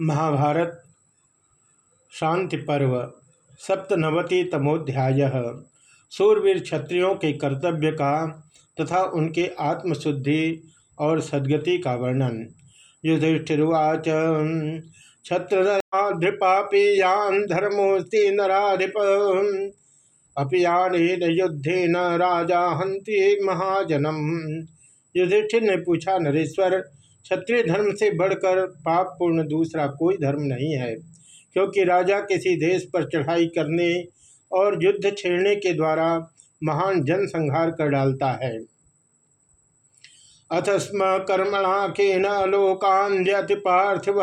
महाभारत शांति पर्व सप्तनवति तमोध्याय सूरवीर क्षत्रियों के कर्तव्य का तथा उनके आत्मशुद्धि और सद्गति का वर्णन। युधिष्ठिर्वाच क्षत्रपापीयान धर्मोस्ति नाधिप अपियान युद्धे न राजा हंति महाजनम। युधिष्ठिर ने पूछा, नरेश्वर क्षत्रिय धर्म से बढ़कर पाप पूर्ण दूसरा कोई धर्म नहीं है, क्योंकि राजा किसी देश पर चढ़ाई करने और युद्ध छेड़ने के द्वारा महान जन संहार कर डालता है। अथ स्म कर्मणा के न लोकान्यति पार्थिव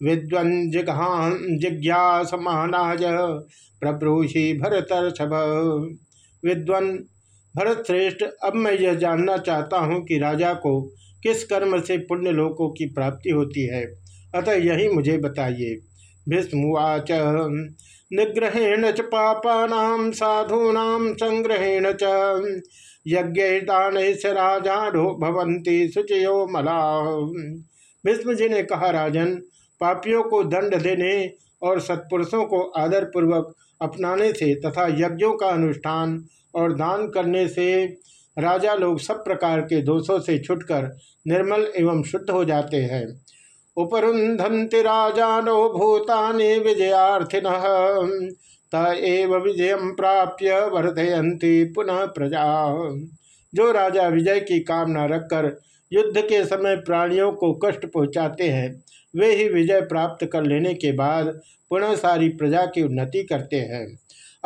विद्वन जिघान जिज्ञासमानाज प्रब्रूषि भरतर्षभ। विद्वन भरत श्रेष्ठ अब मैं यह जानना चाहता हूँ कि राजा को किस कर्म से पुण्य लोकों की प्राप्ति होती है? अतः यही मुझे बताइए। भीष्मवाच निग्रहेण च पापानाम साधूनाम संग्रहेण च। यज्ञदान से राजाढ़ो भवंती सुचयो मला। भीष्म जी ने कहा, राजन, पापियों को दंड देने और सत्पुरुषों को आदर पूर्वक अपनाने से तथा यज्ञों का अनुष्ठान और दान करने से राजा लोग सब प्रकार के दोषों से छुटकर निर्मल एवं शुद्ध हो जाते हैं। उपरुंधंति राजानो भूतानि विजयार्थिन तव विजय प्राप्य वर्धयंती पुनः प्रजा। जो राजा विजय की कामना रखकर युद्ध के समय प्राणियों को कष्ट पहुँचाते हैं, वे ही विजय प्राप्त कर लेने के बाद पुनः सारी प्रजा की उन्नति करते हैं।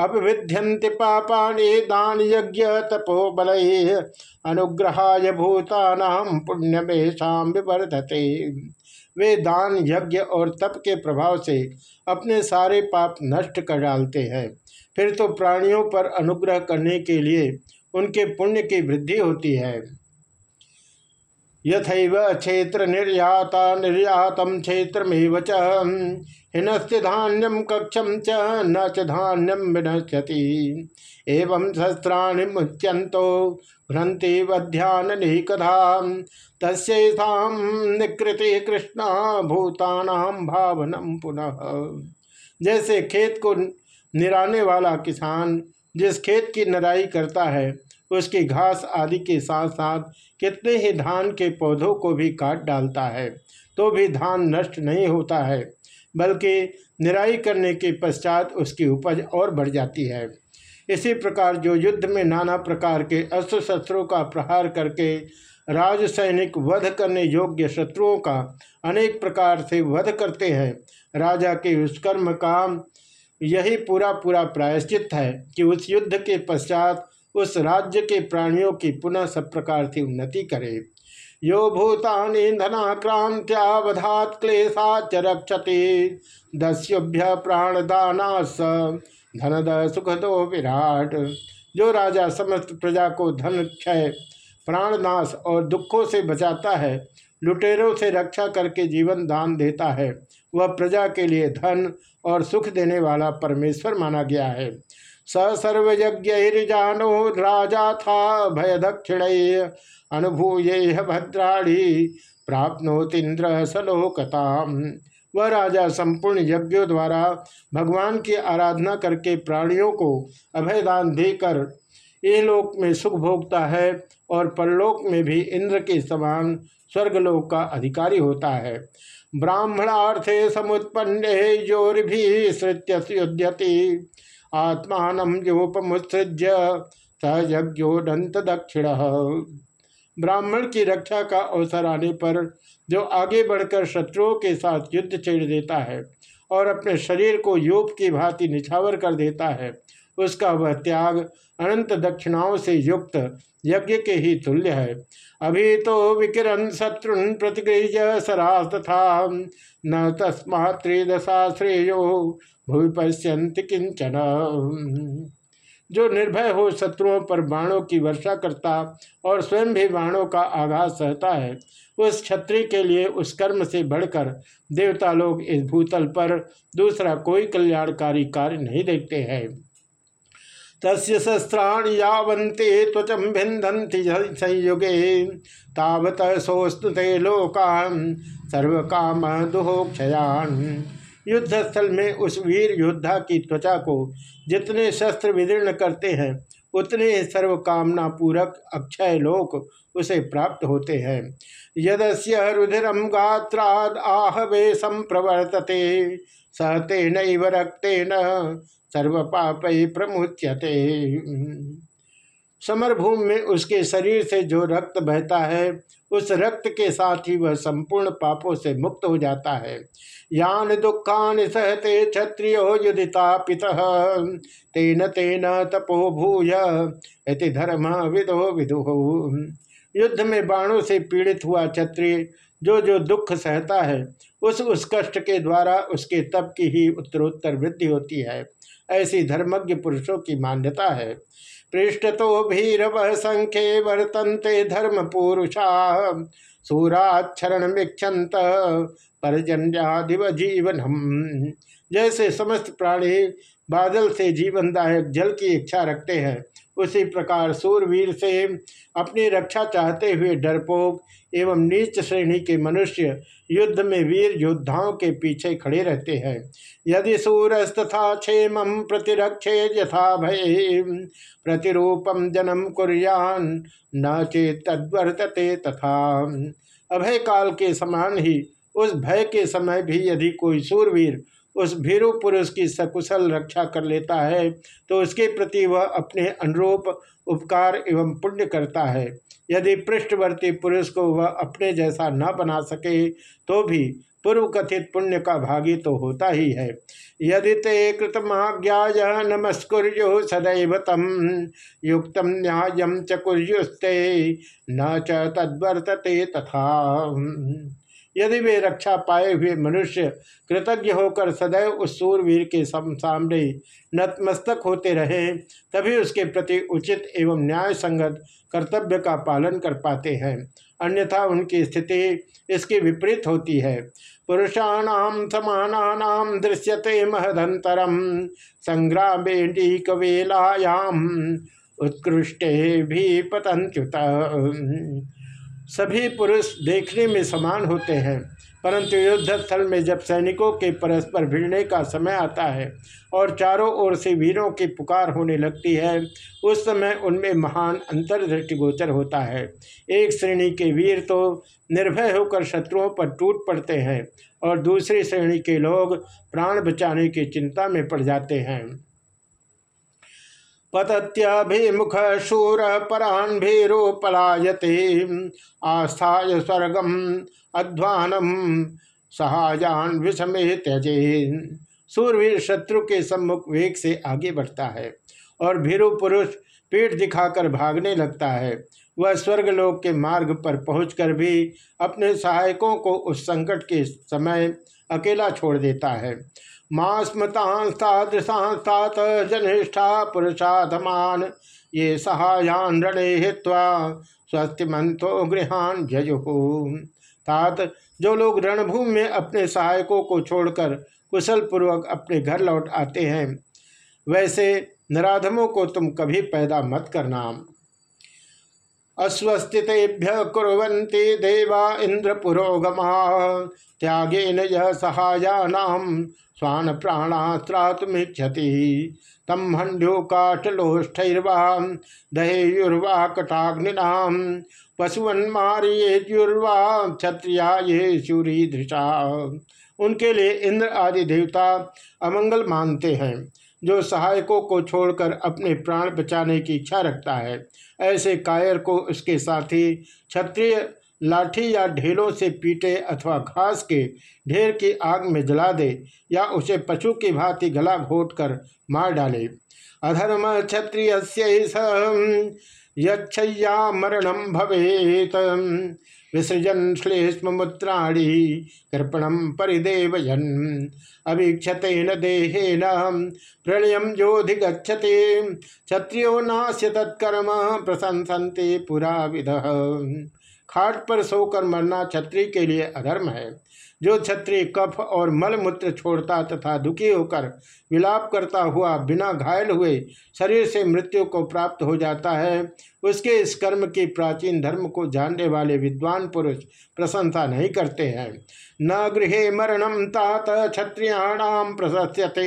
अपविध्यंति पापानि दान यज्ञ तपो बल अनुग्रहाय भूतानाम पुण्यमेशा विवर्धते। वे दान, यज्ञ और तप के प्रभाव से अपने सारे पाप नष्ट कर डालते हैं। फिर तो प्राणियों पर अनुग्रह करने के लिए उनके पुण्य की वृद्धि होती है। यथैव क्षेत्र निर्याता निर्यातम क्षेत्रमेव च। हिनस्ति धान्यम कक्षम च न च धान्यम विनश्यति। एवं शस्त्राणि मुच्यंतो भ्रंति वध्यान निकधा तस्म निकृति कृष्णा भूतानाम भावनम पुनः। जैसे खेत को निराने वाला किसान जिस खेत की नराई करता है, उसकी घास आदि के साथ साथ कितने ही धान के पौधों को भी काट डालता है तो भी धान नष्ट नहीं होता है, बल्कि निराई करने के पश्चात उसकी उपज और बढ़ जाती है। इसी प्रकार जो युद्ध में नाना प्रकार के अस्त्र शस्त्रों का प्रहार करके राज सैनिक वध करने योग्य शत्रुओं का अनेक प्रकार से वध करते हैं, राजा के उस कर्म का यही पूरा पूरा प्रायश्चित है कि उस युद्ध के पश्चात उस राज्य के प्राणियों की पुनः सब प्रकार से उन्नति करे। यो भूतानि धनाक्रांत्यावधात क्लेशा च रक्षति। दस्युभ्य प्राणदाना स धनद सुखदो विराट। जो राजा समस्त प्रजा को धन, क्षय, प्राणनाश और दुखों से बचाता है, लुटेरों से रक्षा करके जीवन दान देता है, वह प्रजा के लिए धन और सुख देने वाला परमेश्वर माना गया है। स सर्वयज्ञजानो राजा था भय दक्षिण अनुभूय भद्राणी प्राप्नोतीन्द्र सलोकता वह राजा संपूर्ण यज्ञों द्वारा भगवान की आराधना करके प्राणियों को अभयदान देकर लोक में सुख भोगता है और परलोक में भी इंद्र के समान स्वर्गलोक का अधिकारी होता है। ब्राह्मणार्थे समुत्पन्ने योर्भि श्रुत्य युध्यति आत्मान योपमुत्सृज्य सयज्ञोदंत दक्षिण ब्राह्मण की रक्षा का अवसर आने पर जो आगे बढ़कर शत्रुओं के साथ युद्ध छेड़ देता है और अपने शरीर को योग की भांति निछावर कर देता है उसका वह त्याग अनंत दक्षिणाओं से युक्त यज्ञ के ही तुल्य है। अभी तो विकिरण शत्रुन प्रतिगृह सरास तथा न तस्मा त्रिदशा श्रेयो भूमि पश्यंत किंचन जो निर्भय हो शत्रुओं पर बाणों की वर्षा करता और स्वयं भी बाणों का आघात सहता है, उस क्षत्रिय के लिए उस कर्म से बढ़कर देवता लोग इस भूतल पर दूसरा कोई कल्याणकारी कार्य नहीं देखते हैं। तस्य शस्त्राणि यावन्ते त्वचं संयुगे। तावत सोस्तुते लोकान् सर्व काम दुहोक्षयान युद्ध स्थल में उस वीर योद्धा की त्वचा को जितने शस्त्र विदीर्ण करते हैं, उतने सर्व कामना पूरक अक्षय लोक उसे प्राप्त होते हैं। यदस्य रुधिरम गात्राद आहवे संप्रवर्तते सहते नैव सर्व पाप प्रमुच्यते। समरभूमि में उसके शरीर से जो रक्त बहता है, उस रक्त के साथ ही वह संपूर्ण पापों से मुक्त हो जाता है। यान दुखान सहते क्षत्रियो युदिता पिता, तेन तेन तपो भूय, इति धर्म विदो विदु। युद्ध में बाणों से पीड़ित हुआ क्षत्रिय, जो जो दुख सहता है, उस उस कष्ट के द्वारा उसके तप की ही उत्तरोत्तर वृद्धि होती है। ऐसी धर्मज्ञ पुरुषों की मान्यता है। पृष्ठ तो भीरव संख्य वर्तन्ते धर्म पुरुषा सूराक्षरण मिक्षंत परजन्यादिव हम जैसे समस्त प्राणी बादल से जीवनदायक जल की इच्छा रखते हैं उसी प्रकार सूरवीर से अपनी रक्षा चाहते हुए डरपोक एवं नीच श्रेणी के मनुष्य युद्ध में वीर योद्धाओं के पीछे खड़े रहते हैं। यदि सूरस्तथा क्षेम प्रतिरक्षे यथा भय प्रतिरूपम जन्म कुरियान, न चेत तद्वर्तते तथा। अभय काल के समान ही उस भय के समय भी यदि कोई सूरवीर उस भीरु पुरुष की सकुशल रक्षा कर लेता है तो उसके प्रति वह अपने अनुरूप उपकार एवं पुण्य करता है। यदि पृष्ठवर्ती पुरुष को वह अपने जैसा न बना सके तो भी पूर्व कथित पुण्य का भागी तो होता ही है। यदि ते कृतमाज्ञा नमस्कुर्यो सदैव तम युक्त न्याय च न च तद्वर्तते तथा। यदि वे रक्षा पाए हुए मनुष्य कृतज्ञ होकर सदैव उस सूरवीर के सामने नतमस्तक होते रहे, तभी उसके प्रति उचित एवं न्याय संगत कर्तव्य का पालन कर पाते हैं। अन्यथा उनकी स्थिति इसकी विपरीत होती है। पुरुषाणाम समानानाम दृश्यते महदंतरम संग्रामे कवेलायाम उत्कृष्टे भी पतंत्युत सभी पुरुष देखने में समान होते हैं, परंतु युद्ध स्थल में जब सैनिकों के परस्पर भिड़ने का समय आता है और चारों ओर से वीरों की पुकार होने लगती है, उस समय उनमें महान अंतर दृष्टिगोचर होता है। एक श्रेणी के वीर तो निर्भय होकर शत्रुओं पर टूट पड़ते हैं और दूसरी श्रेणी के लोग प्राण बचाने की चिंता में पड़ जाते हैं। पतत्यभिमुख शूर परान भीरो पलायते आस्थाय स्वर्गम अध्वानम सहाजान विषमे त्यजे। सूरवीर शत्रु के सम्मुख वेग से आगे बढ़ता है और भीरु पुरुष पेट दिखाकर भागने लगता है। वह स्वर्गलोक के मार्ग पर पहुंचकर भी अपने सहायकों को उस संकट के समय अकेला छोड़ देता है। मास्मतांस्तादृशांस्तात जनिष्ठा पुरुषाधमान, ये सहायान रणे हित्वा स्वस्ति मंथो गृहान जयु तात, जो लोग रणभूमि में अपने सहायकों को छोड़कर कुशल पूर्वक अपने घर लौट आते हैं, वैसे नराधमों को तुम कभी पैदा मत करना। अस्वस्थितेभ्य कुरंती देवा इंद्र पुरोगमा त्यागेन यह सहायानाम स्वान प्राणास्त्रातुमिच्छति तम हंड्यो काटलोष्ठर्वा दहेयुर्वा कटाग्निनाम पशुवन्मारियुर्वा क्षत्रिया ये सूरी धृषा उनके लिए इंद्र आदि देवता अमंगल मानते हैं। जो सहायकों को छोड़कर अपने प्राण बचाने की इच्छा रखता है। ऐसे कायर को उसके साथी क्षत्रिय लाठी या ढेलों से पीटे अथवा घास के ढेर की आग में जला दे या उसे पशु की भांति गला घोट कर मार डाले। अधर्म क्षत्रिय मरणम भवेत। विसृजन श्लेष्मूत्राणी कृपणम परिदेवयन। न देहेन ज्योधि जोधिगछते क्षत्रियो नास्य तत्कर्म प्रशंसते पुरा विध खाट पर सोकर मरना क्षत्रिय के लिए अधर्म है। जो क्षत्रिय कफ और मलमूत्र छोड़ता तथा दुखी होकर विलाप करता हुआ बिना घायल हुए शरीर से मृत्यु को प्राप्त हो जाता है, उसके इस कर्म की प्राचीन धर्म को जानने वाले विद्वान पुरुष प्रशंसा नहीं करते हैं। न गृह मरणम तात क्षत्रियाणाम प्रशस्यते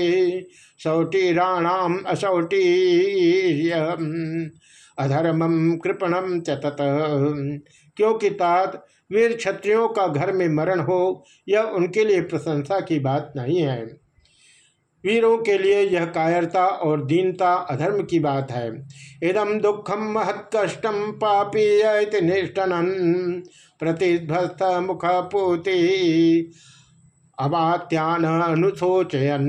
सौटीराणाम असौटी अधर्मम कृपणम चतत क्योंकि तात वीर क्षत्रियों का घर में मरण हो, यह उनके लिए प्रशंसा की बात नहीं है। वीरों के लिए यह कायरता और दीनता अधर्म की बात है। इदम दुखम महत कष्टम पापी निष्ठन प्रतिध्वस्त मुख पोते अवात्यान अनुशोचयन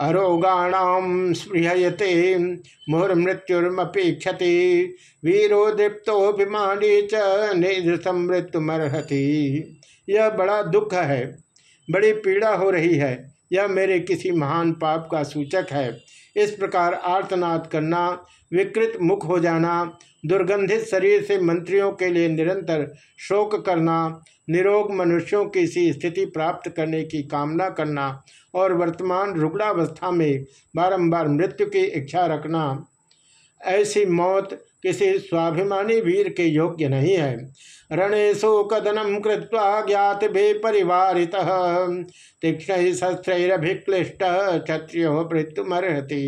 अरोगाणाम स्पृहयते, मुहुर्मृत्युर्मपेक्षति। वीरो दृप्तोभिमानी च निधृतम मृत्युमर्हति। यह बड़ा दुख है, बड़ी पीड़ा हो रही है। यह मेरे किसी महान पाप का सूचक है। इस प्रकार आर्तनाद करना, विकृत मुख हो जाना, दुर्गंधित शरीर से मंत्रियों के लिए निरंतर शोक करना, निरोग मनुष्यों की सी स्थिति प्राप्त करने की कामना करना और वर्तमान रुगणावस्था में बारंबार मृत्यु की इच्छा रखना। ऐसी मौत किसी स्वाभिमानी वीर के योग्य नहीं है। रणेशो कदनम कृत्वा ज्ञात भे परिवार तीक्ष्ण शस्त्रभिक्लिष्ट क्षत्रियो मृत्युमर्हति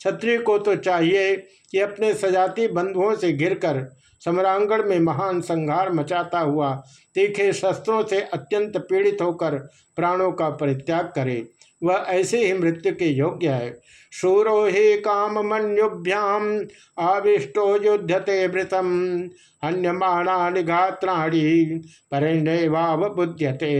क्षत्रिय को तो चाहिए कि अपने सजाती बंधुओं से घिरकर सम्रांगण में महान संहार मचाता हुआ तीखे शस्त्रों से अत्यंत पीड़ित होकर प्राणों का परित्याग करे। वह ऐसे ही मृत्यु के योग्य है। शूरो ही काम मनुभ्याम आविष्टो युद्धते वृतम हन्यमाणा निघात्राणी परिणयवाव बुध्यते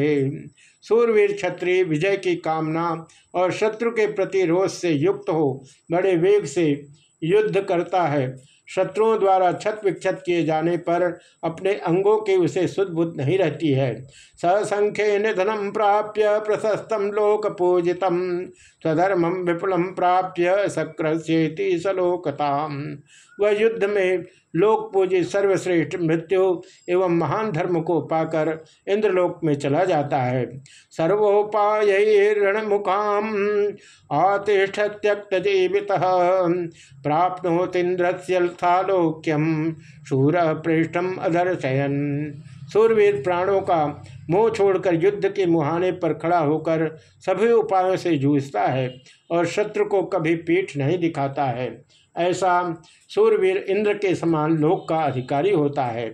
सूरवीर क्षत्रिय विजय की कामना और शत्रु के प्रति रोष से युक्त हो, बड़े वेग से युद्ध करता है। शत्रुओं द्वारा छत विक्षत किए जाने पर अपने अंगों के उसे सुदबुद्ध नहीं रहती है। ससंख्य निधनम प्राप्य प्रशस्तम लोक पूजितम स्वधर्मम विपुलम प्राप्य सक्रस्येति सलोकता वह युद्ध में लोक पूजित सर्वश्रेष्ठ मृत्यु एवं महान धर्म को पाकर इंद्रलोक में चला जाता है। सर्वोपाय रणमुखाम आतिष्ठ त्यक्त जीवित प्राप्त इंद्रस्यलोक्यम शूर पृष्ठम अदर्शयन सूरवीर प्राणों का मोह छोड़कर युद्ध के मुहाने पर खड़ा होकर सभी उपायों से जूझता है और शत्रु को कभी पीठ नहीं दिखाता है। ऐसा सूरवीर इंद्र के समान लोक का अधिकारी होता है।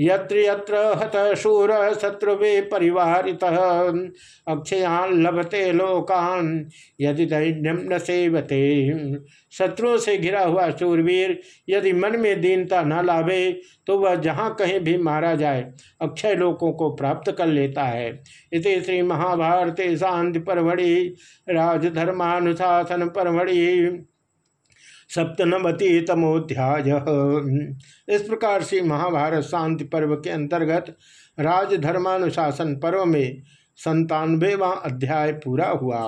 यत्र यत्र हत शूर शत्रुवे परिवारित, अक्षयान लभते लोकान, यदि दैन्यम न सेवते। शत्रुओं से घिरा हुआ सूरवीर यदि मन में दीनता न लाभे तो वह जहाँ कहीं भी मारा जाए, अक्षय लोकों को प्राप्त कर लेता है। इस श्री महाभारत शांति परमढ़ि, राजधर्मानुशासन परमढ़ि। सप्तनवति तमोध्याय इस प्रकार से महाभारत शांति पर्व के अंतर्गत राजधर्मानुशासन पर्व में संतानवेवा अध्याय पूरा हुआ।